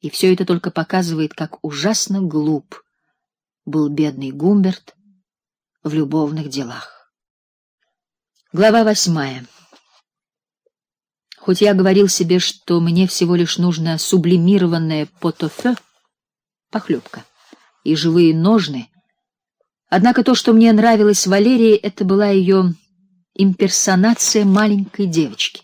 И все это только показывает, как ужасно глуп был бедный Гумберт в любовных делах. Глава восьмая. Хоть я говорил себе, что мне всего лишь нужно сублимированное потофе, похлебка, и живые ножны, однако то, что мне нравилось Валерии, это была ее имперсонация маленькой девочки.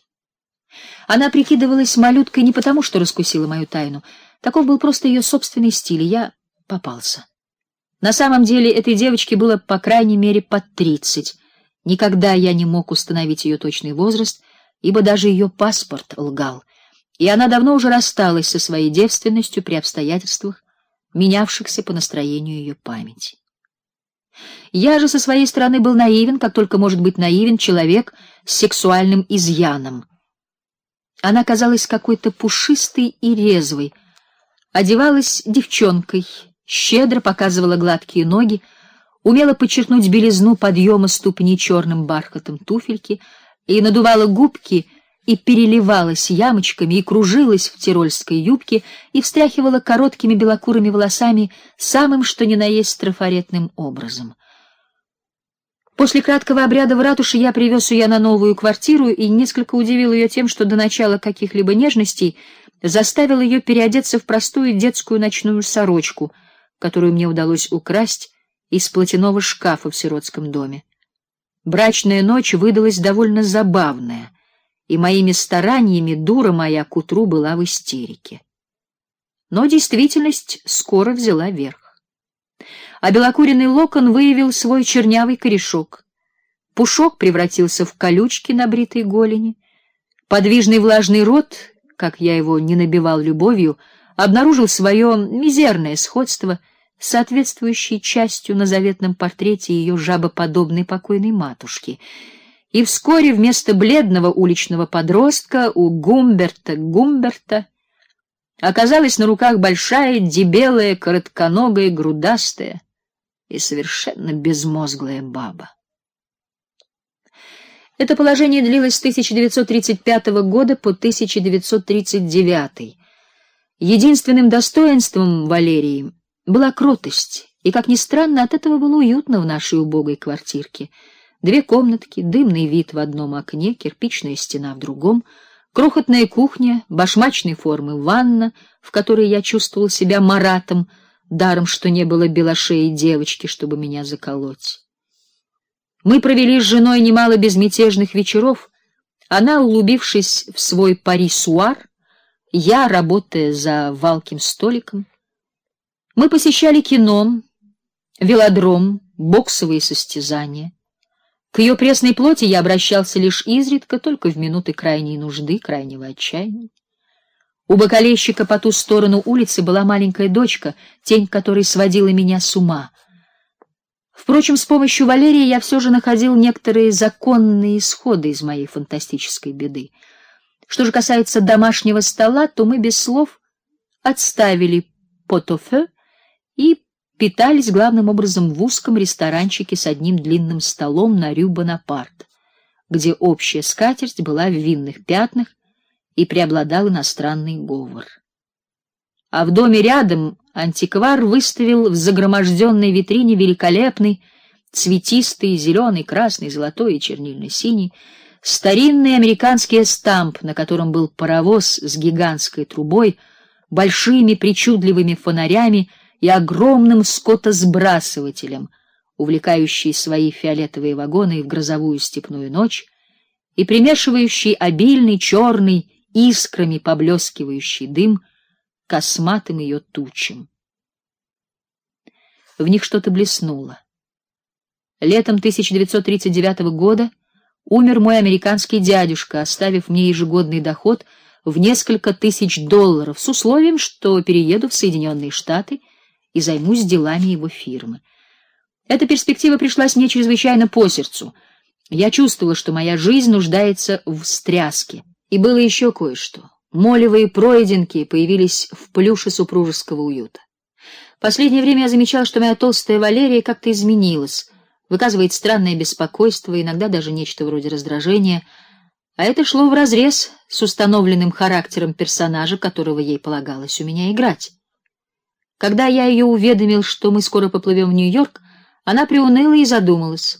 Она прикидывалась малюткой не потому, что раскусила мою тайну, таков был просто ее собственный стиль, и я попался. На самом деле этой девочке было по крайней мере под тридцать. Никогда я не мог установить ее точный возраст, ибо даже ее паспорт лгал. И она давно уже рассталась со своей девственностью при обстоятельствах, менявшихся по настроению ее памяти. Я же со своей стороны был наивен, как только может быть наивен человек с сексуальным изъяном. Она казалась какой-то пушистой и резвой, одевалась девчонкой, щедро показывала гладкие ноги, умела подчеркнуть белизну подъема ступни черным бархатом туфельки и надувала губки и переливалась ямочками и кружилась в тирольской юбке и встряхивала короткими белокурыми волосами самым что ни на есть трафаретным образом. После краткого обряда в ратуше я привез ее на новую квартиру и несколько удивил ее тем, что до начала каких-либо нежностей заставил ее переодеться в простую детскую ночную сорочку — которую мне удалось украсть из платяного шкафа в сиротском доме. Брачная ночь выдалась довольно забавная, и моими стараниями дура моя к утру была в истерике. Но действительность скоро взяла верх. А белокуренный локон выявил свой чернявый корешок. Пушок превратился в колючки на бритой голени. Подвижный влажный рот, как я его не набивал любовью, обнаружил свое мизерное сходство — соответствующей частью на заветном портрете ее жабоподобной покойной матушки. И вскоре вместо бледного уличного подростка у Гумберта Гумберта оказалась на руках большая, дебелая, коротконогая, грудастая и совершенно безмозглая баба. Это положение длилось с 1935 года по 1939. Единственным достоинством Валерии была кротость, и, как ни странно, от этого было уютно в нашей убогой квартирке. Две комнатки, дымный вид в одном окне, кирпичная стена в другом, крохотная кухня, башмачной формы ванна, в которой я чувствовал себя маратом, даром что не было белошеи девочки, чтобы меня заколоть. Мы провели с женой немало безмятежных вечеров, она, улубившись в свой парисуар, я, работая за валким столиком, мы посещали кино, велодром, боксовые состязания. К ее пресной плоти я обращался лишь изредка, только в минуты крайней нужды, крайнего отчаяния. У бокалейщика по ту сторону улицы была маленькая дочка, тень которой сводила меня с ума. Впрочем, с помощью Валерии я все же находил некоторые законные исходы из моей фантастической беды. Что же касается домашнего стола, то мы без слов отставили потофе и питались главным образом в узком ресторанчике с одним длинным столом на Рю Бонапарт, где общая скатерть была в винных пятнах и преобладал иностранный говор. А в доме рядом антиквар выставил в загроможденной витрине великолепный цветистый зеленый, красный, золотой и чернильно-синий старинный американский эстамп, на котором был паровоз с гигантской трубой, большими причудливыми фонарями и огромным скотосбрасывателем, увлекающий свои фиолетовые вагоны в грозовую степную ночь и примешивающий обильный черный искрами поблескивающий дым косматым ее тучам. В них что-то блеснуло. Летом 1939 года умер мой американский дядюшка, оставив мне ежегодный доход в несколько тысяч долларов с условием, что перееду в Соединенные Штаты и займусь делами его фирмы. Эта перспектива пришлась мне чрезвычайно по сердцу. Я чувствовала, что моя жизнь нуждается в встряске. И было еще кое-что. Молевые пройденки появились в плюше супружеского уюта. Последнее время я замечал, что моя толстая Валерия как-то изменилась, выказывает странное беспокойство, иногда даже нечто вроде раздражения. А это шло вразрез с установленным характером персонажа, которого ей полагалось у меня играть. Когда я ее уведомил, что мы скоро поплывем в Нью-Йорк, она приуныла и задумалась.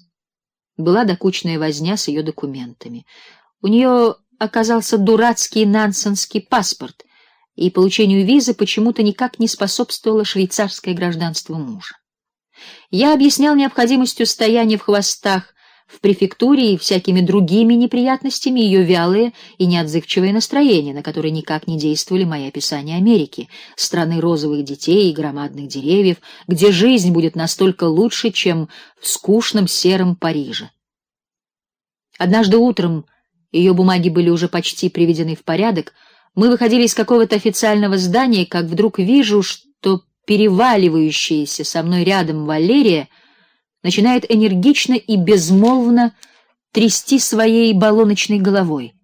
Была докучная возня с ее документами. У нее оказался дурацкий нансенский паспорт, и получению визы почему-то никак не способствовало швейцарское гражданство мужа. Я объяснял необходимостью стояния в хвостах в префектуре и всякими другими неприятностями ее вялые и неотзывчивые настроения, на которые никак не действовали мои описания Америки, страны розовых детей и громадных деревьев, где жизнь будет настолько лучше, чем в скучном сером Париже. Однажды утром ее бумаги были уже почти приведены в порядок, мы выходили из какого-то официального здания, как вдруг вижу, что переваливающаяся со мной рядом Валерия — начинает энергично и безмолвно трясти своей баллоночной головой.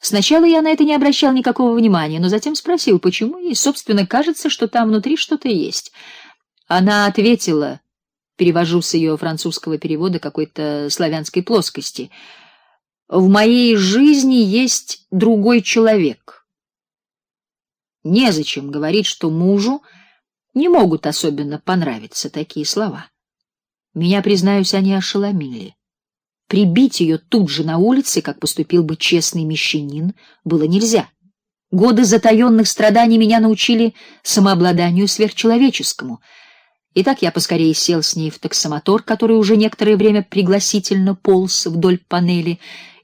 Сначала я на это не обращал никакого внимания, но затем спросил, почему, и, собственно, кажется, что там внутри что-то есть. Она ответила, перевожу с ее французского перевода какой-то славянской плоскости: "В моей жизни есть другой человек". Незачем говорить, что мужу не могут особенно понравиться такие слова. Меня, признаюсь, они ошеломили. Прибить ее тут же на улице, как поступил бы честный мещанин, было нельзя. Годы затаенных страданий меня научили самообладанию сверхчеловеческому. И так я поскорее сел с ней в таксомотор, который уже некоторое время пригласительно полз вдоль панели,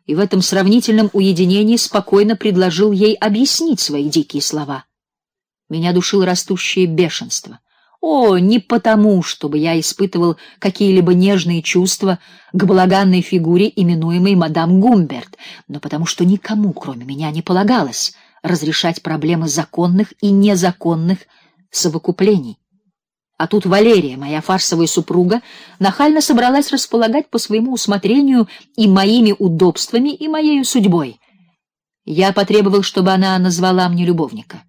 и в этом сравнительном уединении спокойно предложил ей объяснить свои дикие слова. Меня душило растущее бешенство. О, не потому, чтобы я испытывал какие-либо нежные чувства к балаганной фигуре, именуемой мадам Гумберт, но потому что никому, кроме меня, не полагалось разрешать проблемы законных и незаконных совокуплений. А тут Валерия, моя фарсовая супруга, нахально собралась располагать по своему усмотрению и моими удобствами, и моей судьбой. Я потребовал, чтобы она назвала мне любовника.